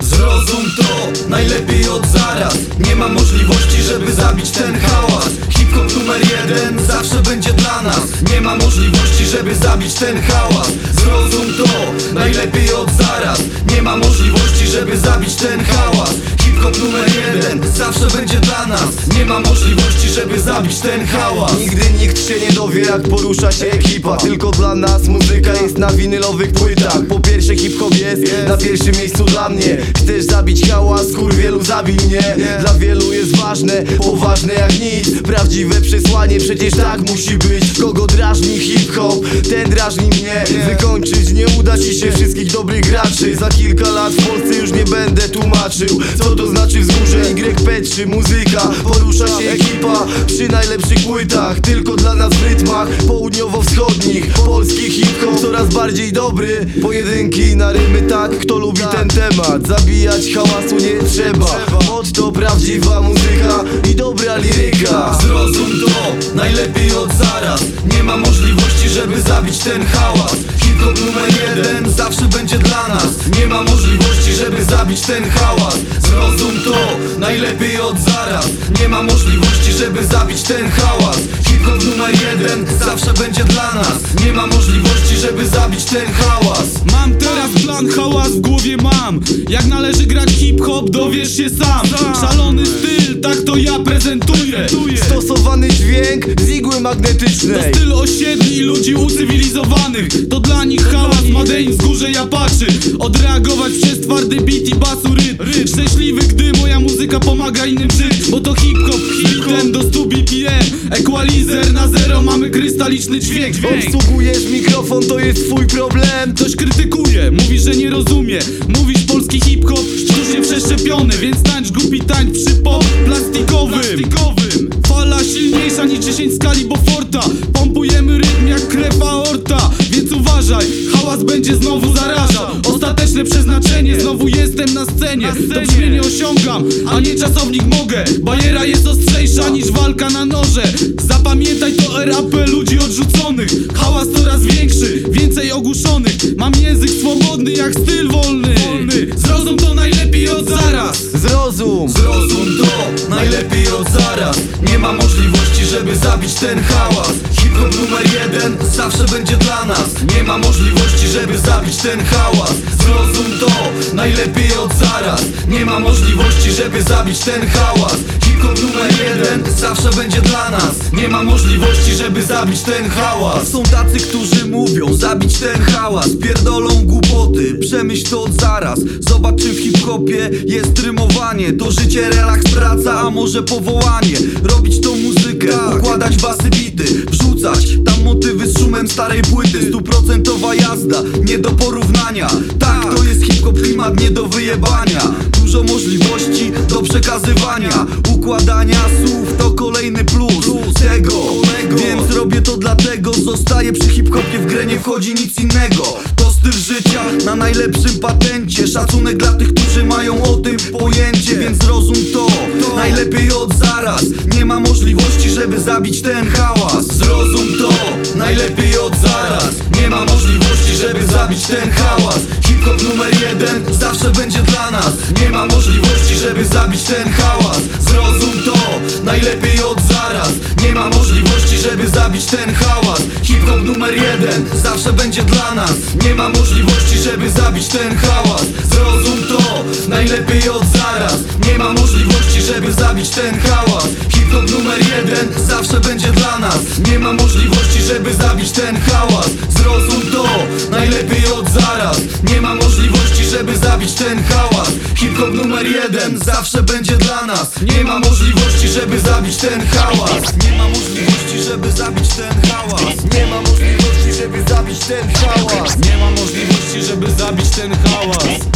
Zrozum to, najlepiej od zaraz. Nie ma możliwości, żeby zabić ten hałas. Hip-hop numer jeden zawsze będzie dla nas. Nie ma możliwości, żeby zabić ten hałas. Zrozum to, najlepiej od zaraz. Nie ma możliwości, żeby zabić ten hałas. Hip-hop numer zawsze będzie dla nas. Nie ma możliwości, żeby zabić ten hałas. Nigdy nikt się nie dowie jak porusza się ekipa. Tylko dla nas muzyka jest na winylowych płytach. Po pierwsze hip-hop jest na pierwszym miejscu dla mnie. Chcesz zabić hałas, kur wielu zabij mnie. Dla wielu jest ważne, poważne jak nic. Prawdziwe przesłanie, przecież tak musi być. Kogo drażni hip-hop, ten drażni mnie. Wykończyć nie uda ci się wszystkich dobrych graczy. Za kilka lat w Polsce już nie będę tłumaczył Co to znaczy wzgórze YP3 muzyka Porusza się ekipa przy najlepszych płytach Tylko dla nas w rytmach południowo-wschodnich. Polski hip-hop coraz bardziej dobry Pojedynki na rymy tak, kto lubi ten temat? Zabijać hałasu nie trzeba. Motto prawdziwa muzyka i dobra liryka. Zrozum to, najlepiej od zaraz. Nie ma możliwości, żeby zabić ten hałas. Hip-hop numer jeden zawsze będzie dla nas ma możliwości, żeby zabić ten hałas. Zrozum to, najlepiej od zaraz. Nie ma możliwości, żeby zabić ten hałas. Hip-hop numer jeden zawsze będzie dla nas. Nie ma możliwości, żeby zabić ten hałas. Mam teraz plan, hałas w głowie mam. Jak należy grać hip-hop, dowiesz się sam. Szalony styl, tak to ja prezentuję. Stosowany dźwięk z igły magnetycznej. Styl osiedli i ludzi ucywilizowanych. To dla nich hałas, ma patrzy Odreagować przez twardy beat i basu rytm. Szczęśliwy, gdy moja muzyka pomaga innym żyć Bo to hip-hop, hitem do 100 BPM Equalizer na zero, mamy krystaliczny dźwięk, dźwięk. Obsługujesz mikrofon, to jest twój problem. Ktoś krytykuje, mówi, że nie rozumie. Mówisz polski hip-hop, sztucznie przeszczepiony Więc tańcz głupi tańcz przy pop plastikowym. Fala silniejsza niż 10 skali Boforta hałas będzie znowu zarażał. Ostateczne przeznaczenie, znowu jestem na scenie. To brzmienie osiągam, a nie czasownik mogę. Bajera jest ostrzejsza niż walka na noże. Zapamiętaj to RAP ludzi odrzuconych. Hałas coraz większy, więcej ogłuszonych. Mam język swobodny jak styl wolny. Zrozum to najlepiej od zaraz. Zrozum. Zrozum to, najlepiej od zaraz. Nie ma możliwości, żeby zabić ten hałas jeden zawsze będzie dla nas. Nie ma możliwości, żeby zabić ten hałas. Zrozum to, najlepiej od zaraz. Nie ma możliwości, żeby zabić ten hałas. Hip-hop numer jeden zawsze będzie dla nas. Nie ma możliwości, żeby zabić ten hałas. Są tacy, którzy mówią zabić ten hałas. Pierdolą głupoty, przemyśl to od zaraz. Zobacz czy w hip-hopie jest rymowanie. To życie, relaks, praca, a może powołanie. Robić tą muzykę, układać basy starej płyty Stuprocentowa jazda, nie do porównania. Tak, to jest hip-hop klimat, nie do wyjebania. Dużo możliwości do przekazywania Układania słów to kolejny plus tego. Więc robię to dlatego Zostaję przy hip-hopie, w grę nie wchodzi nic innego. To styl życia na najlepszym patencie. Szacunek dla tych, którzy mają o tym pojęcie. Więc zrozum to, najlepiej od zaraz. Nie ma możliwości, żeby zabić ten hałas. Zrozum to, najlepiej od zaraz. Nie ma możliwości, żeby zabić ten hałas. Hip-hop numer jeden zawsze będzie dla nas. Nie ma możliwości, żeby zabić ten hałas. Zrozum to, najlepiej od zaraz. Nie ma możliwości, żeby zabić ten hałas. Hip-hop numer jeden zawsze będzie dla nas. Nie ma możliwości, żeby zabić ten hałas. Zrozum to, najlepiej od zaraz. Nie ma możliwości, żeby zabić ten hałas. Hip-hop numer jeden zawsze będzie dla nas. Nie ma możliwości, zabić ten hałas Zrozum to, najlepiej od zaraz. Nie ma możliwości, żeby zabić ten hałas. Hip-hop numer jeden zawsze będzie dla nas. Nie ma możliwości, żeby zabić ten hałas. Nie ma możliwości, żeby zabić ten hałas. Nie ma możliwości, żeby zabić ten hałas. Nie ma możliwości, żeby zabić ten hałas